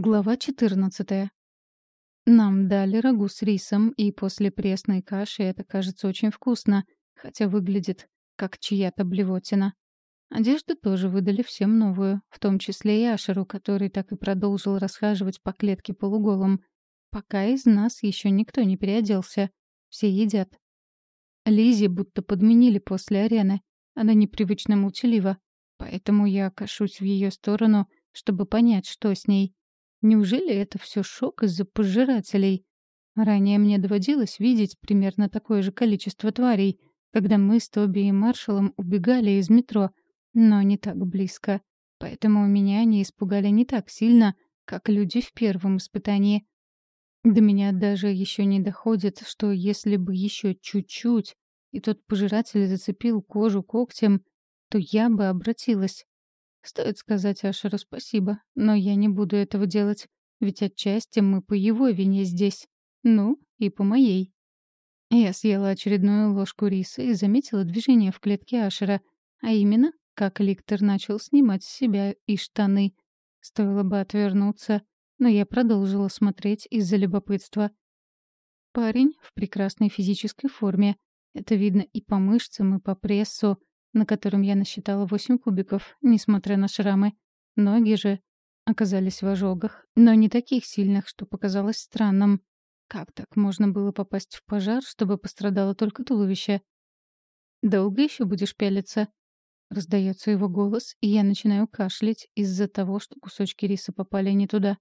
Глава 14. Нам дали рагу с рисом, и после пресной каши это кажется очень вкусно, хотя выглядит как чья-то блевотина. Одежду тоже выдали всем новую, в том числе и Ашеру, который так и продолжил расхаживать по клетке полуголым. Пока из нас еще никто не переоделся. Все едят. Лизи будто подменили после арены. Она непривычно молчалива, поэтому я кашусь в ее сторону, чтобы понять, что с ней — Неужели это все шок из-за пожирателей? Ранее мне доводилось видеть примерно такое же количество тварей, когда мы с Тоби и Маршалом убегали из метро, но не так близко. Поэтому меня они испугали не так сильно, как люди в первом испытании. До меня даже еще не доходит, что если бы еще чуть-чуть, и тот пожиратель зацепил кожу когтем, то я бы обратилась. Стоит сказать Ашеру спасибо, но я не буду этого делать, ведь отчасти мы по его вине здесь. Ну, и по моей. Я съела очередную ложку риса и заметила движение в клетке Ашера, а именно, как Ликтор начал снимать с себя и штаны. Стоило бы отвернуться, но я продолжила смотреть из-за любопытства. Парень в прекрасной физической форме. Это видно и по мышцам, и по прессу, на котором я насчитала восемь кубиков, несмотря на шрамы. Ноги же оказались в ожогах, но не таких сильных, что показалось странным. Как так можно было попасть в пожар, чтобы пострадало только туловище? «Долго еще будешь пялиться?» Раздается его голос, и я начинаю кашлять из-за того, что кусочки риса попали не туда.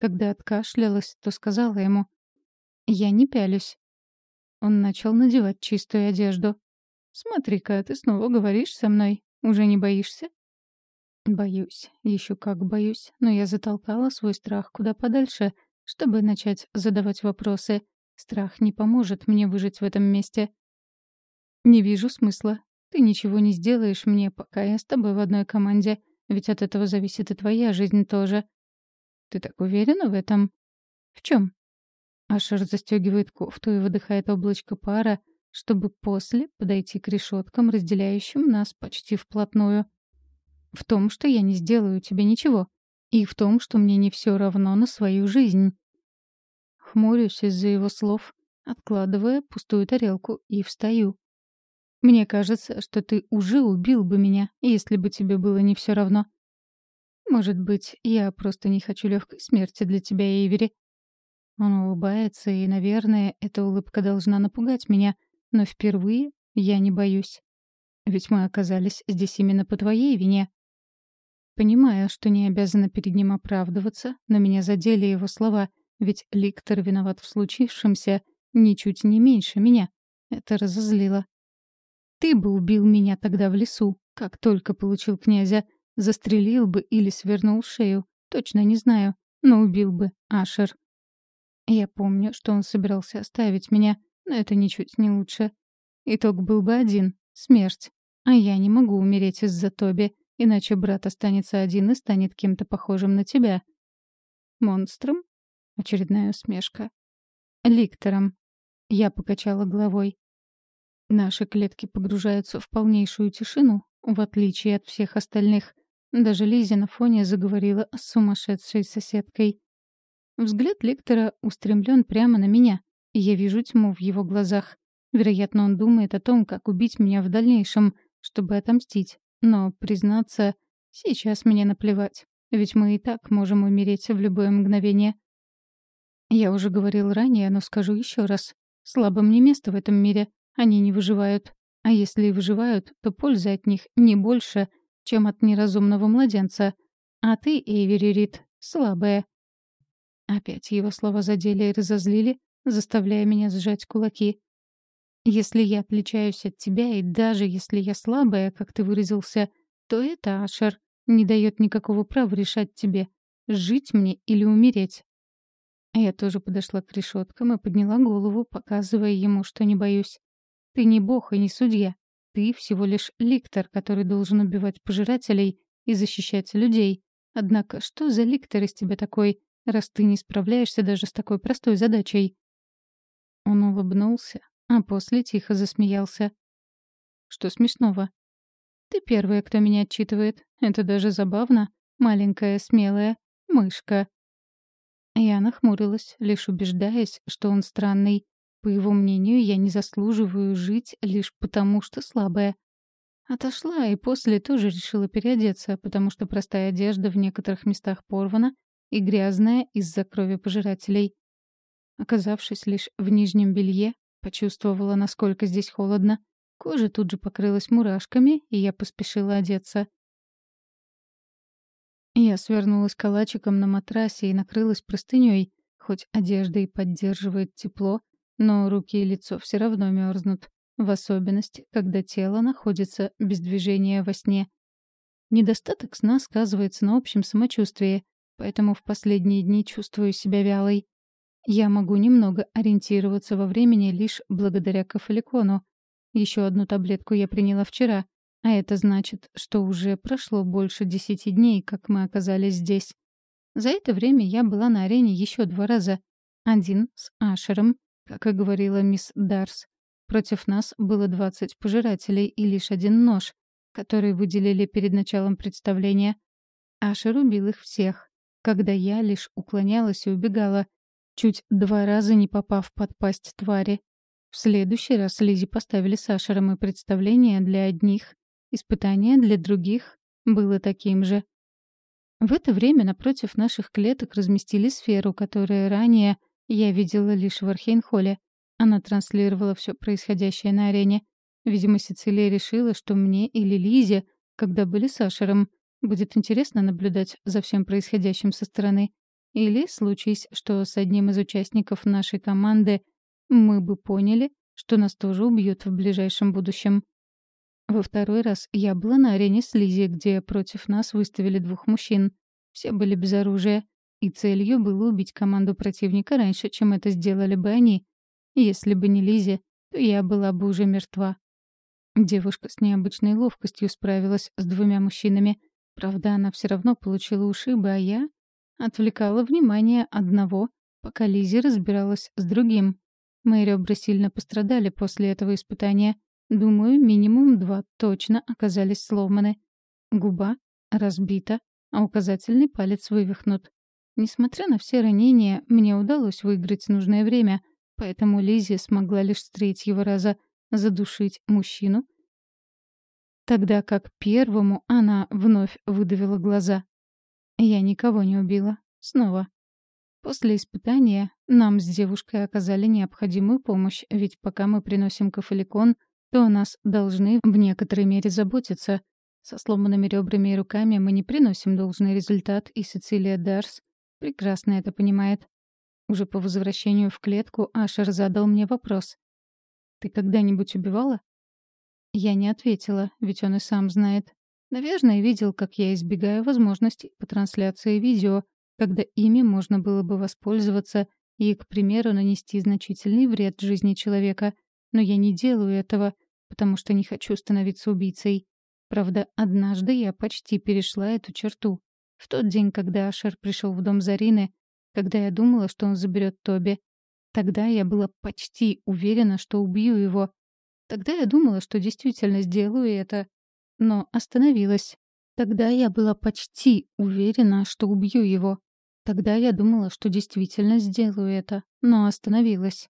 Когда откашлялась, то сказала ему «Я не пялюсь». Он начал надевать чистую одежду. «Смотри-ка, ты снова говоришь со мной. Уже не боишься?» Боюсь, еще как боюсь, но я затолкала свой страх куда подальше, чтобы начать задавать вопросы. Страх не поможет мне выжить в этом месте. Не вижу смысла. Ты ничего не сделаешь мне, пока я с тобой в одной команде, ведь от этого зависит и твоя жизнь тоже. Ты так уверена в этом? В чем? Ашер застегивает кофту и выдыхает облачко пара, чтобы после подойти к решеткам, разделяющим нас почти вплотную. В том, что я не сделаю тебе ничего. И в том, что мне не все равно на свою жизнь. Хмурюсь из-за его слов, откладывая пустую тарелку, и встаю. Мне кажется, что ты уже убил бы меня, если бы тебе было не все равно. Может быть, я просто не хочу легкой смерти для тебя, Эйвери. Он улыбается, и, наверное, эта улыбка должна напугать меня — но впервые я не боюсь. Ведь мы оказались здесь именно по твоей вине. Понимаю, что не обязана перед ним оправдываться, но меня задели его слова, ведь Ликтор виноват в случившемся ничуть не меньше меня. Это разозлило. Ты бы убил меня тогда в лесу, как только получил князя. Застрелил бы или свернул шею. Точно не знаю, но убил бы Ашер. Я помню, что он собирался оставить меня, но это ничуть не лучше. Итог был бы один — смерть. А я не могу умереть из-за Тоби, иначе брат останется один и станет кем-то похожим на тебя. Монстром? Очередная усмешка. Ликтором. Я покачала головой. Наши клетки погружаются в полнейшую тишину, в отличие от всех остальных. Даже Лизи на фоне заговорила с сумасшедшей соседкой. Взгляд лектора устремлен прямо на меня я вижу тьму в его глазах. Вероятно, он думает о том, как убить меня в дальнейшем, чтобы отомстить. Но, признаться, сейчас мне наплевать. Ведь мы и так можем умереть в любое мгновение. Я уже говорил ранее, но скажу еще раз. Слабым не место в этом мире. Они не выживают. А если и выживают, то пользы от них не больше, чем от неразумного младенца. А ты, Эйвери Рид, слабая. Опять его слова задели и разозлили, заставляя меня сжать кулаки. Если я отличаюсь от тебя, и даже если я слабая, как ты выразился, то это, Ашер, не дает никакого права решать тебе, жить мне или умереть. Я тоже подошла к решеткам и подняла голову, показывая ему, что не боюсь. Ты не бог и не судья. Ты всего лишь ликтор, который должен убивать пожирателей и защищать людей. Однако что за ликтор из тебя такой, раз ты не справляешься даже с такой простой задачей? Он улыбнулся, а после тихо засмеялся. «Что смешного?» «Ты первая, кто меня отчитывает. Это даже забавно. Маленькая, смелая мышка». Я нахмурилась, лишь убеждаясь, что он странный. По его мнению, я не заслуживаю жить лишь потому, что слабая. Отошла и после тоже решила переодеться, потому что простая одежда в некоторых местах порвана и грязная из-за крови пожирателей. Оказавшись лишь в нижнем белье, почувствовала, насколько здесь холодно. Кожа тут же покрылась мурашками, и я поспешила одеться. Я свернулась калачиком на матрасе и накрылась простыней, хоть одежда и поддерживает тепло, но руки и лицо все равно мерзнут, в особенности, когда тело находится без движения во сне. Недостаток сна сказывается на общем самочувствии, поэтому в последние дни чувствую себя вялой. Я могу немного ориентироваться во времени лишь благодаря кафеликону. Еще одну таблетку я приняла вчера, а это значит, что уже прошло больше десяти дней, как мы оказались здесь. За это время я была на арене еще два раза. Один с Ашером, как и говорила мисс Дарс. Против нас было двадцать пожирателей и лишь один нож, который выделили перед началом представления. Ашер убил их всех, когда я лишь уклонялась и убегала, чуть два раза не попав под пасть твари. В следующий раз Лизи поставили с Ашером и представление для одних, Испытание для других было таким же. В это время напротив наших клеток разместили сферу, которую ранее я видела лишь в Архейнхолле. Она транслировала все происходящее на арене. Видимо, Сицилия решила, что мне или Лизе, когда были с Ашером, будет интересно наблюдать за всем происходящим со стороны. Или, случись, что с одним из участников нашей команды мы бы поняли, что нас тоже убьют в ближайшем будущем. Во второй раз я была на арене с Лизи, где против нас выставили двух мужчин. Все были без оружия, и целью было убить команду противника раньше, чем это сделали бы они. Если бы не Лизи, то я была бы уже мертва. Девушка с необычной ловкостью справилась с двумя мужчинами. Правда, она все равно получила ушибы, а я отвлекала внимание одного, пока Лизи разбиралась с другим. Мои ребра сильно пострадали после этого испытания — Думаю, минимум два точно оказались сломаны. Губа разбита, а указательный палец вывихнут. Несмотря на все ранения, мне удалось выиграть нужное время, поэтому Лизи смогла лишь с третьего раза задушить мужчину, тогда как первому она вновь выдавила глаза. Я никого не убила. Снова. После испытания нам с девушкой оказали необходимую помощь, ведь пока мы приносим кафеликон — то о нас должны в некоторой мере заботиться. Со сломанными ребрами и руками мы не приносим должный результат, и Сицилия Дарс прекрасно это понимает. Уже по возвращению в клетку Ашер задал мне вопрос. «Ты когда-нибудь убивала?» Я не ответила, ведь он и сам знает. Наверное, видел, как я избегаю возможностей по трансляции видео, когда ими можно было бы воспользоваться и, к примеру, нанести значительный вред жизни человека — но я не делаю этого, потому что не хочу становиться убийцей. Правда, однажды я почти перешла эту черту. В тот день, когда Ашер пришел в дом Зарины, когда я думала, что он заберет Тоби. Тогда я была почти уверена, что убью его. Тогда я думала, что действительно сделаю это. Но остановилась. Тогда я была почти уверена, что убью его. Тогда я думала, что действительно сделаю это, но остановилась.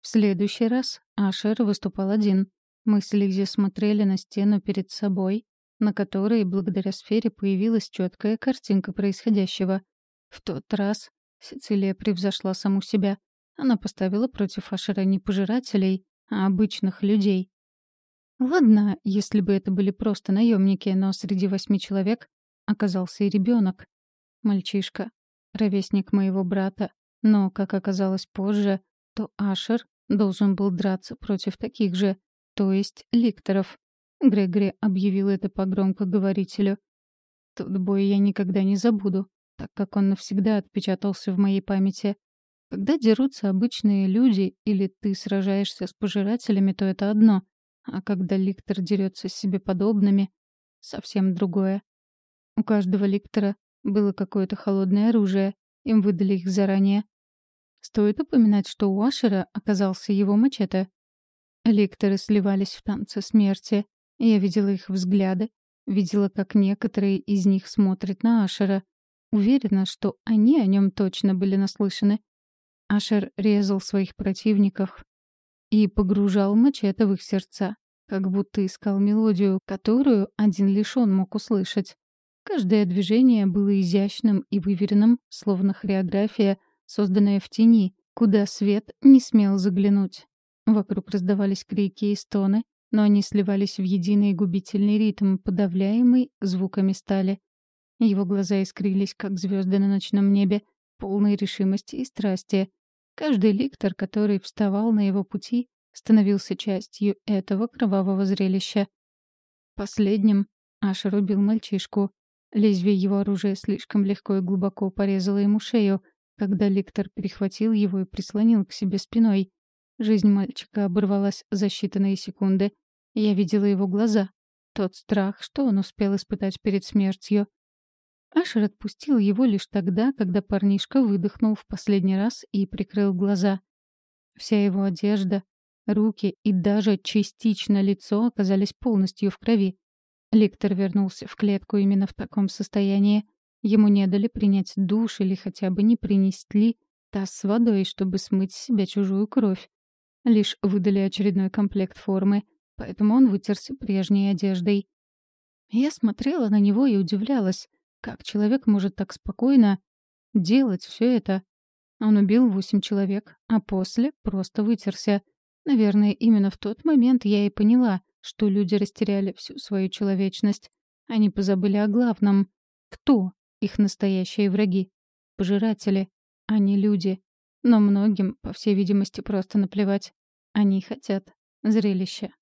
В следующий раз Ашер выступал один. Мы с Лизи смотрели на стену перед собой, на которой благодаря сфере появилась четкая картинка происходящего. В тот раз Сицилия превзошла саму себя. Она поставила против Ашера не пожирателей, а обычных людей. Ладно, если бы это были просто наемники, но среди восьми человек оказался и ребенок. Мальчишка, ровесник моего брата. Но, как оказалось позже, то Ашер должен был драться против таких же, то есть ликторов. Грегори объявил это по громкоговорителю. Тот бой я никогда не забуду, так как он навсегда отпечатался в моей памяти. Когда дерутся обычные люди или ты сражаешься с пожирателями, то это одно, а когда ликтор дерется с себе подобными — совсем другое. У каждого ликтора было какое-то холодное оружие, им выдали их заранее. Стоит упоминать, что у Ашера оказался его мачете. Лекторы сливались в танце смерти. Я видела их взгляды, видела, как некоторые из них смотрят на Ашера. уверена, что они о нем точно были наслышаны. Ашер резал своих противников и погружал мачете в их сердца, как будто искал мелодию, которую один лишь он мог услышать. Каждое движение было изящным и выверенным, словно хореография, созданная в тени, куда свет не смел заглянуть. Вокруг раздавались крики и стоны, но они сливались в единый губительный ритм, подавляемый звуками стали. Его глаза искрились, как звезды на ночном небе, полные решимости и страсти. Каждый ликтор, который вставал на его пути, становился частью этого кровавого зрелища. Последним Ашер убил мальчишку. Лезвие его оружия слишком легко и глубоко порезало ему шею, когда ликтор перехватил его и прислонил к себе спиной. Жизнь мальчика оборвалась за считанные секунды. Я видела его глаза. Тот страх, что он успел испытать перед смертью. Ашер отпустил его лишь тогда, когда парнишка выдохнул в последний раз и прикрыл глаза. Вся его одежда, руки и даже частично лицо оказались полностью в крови. Ликтор вернулся в клетку именно в таком состоянии. Ему не дали принять душ или хотя бы не принесли таз с водой, чтобы смыть с себя чужую кровь. Лишь выдали очередной комплект формы, поэтому он вытерся прежней одеждой. Я смотрела на него и удивлялась, как человек может так спокойно делать все это? Он убил восемь человек, а после просто вытерся. Наверное, именно в тот момент я и поняла, что люди растеряли всю свою человечность. Они позабыли о главном. Кто их настоящие враги? Пожиратели, а не люди. Но многим, по всей видимости, просто наплевать. Они хотят зрелища.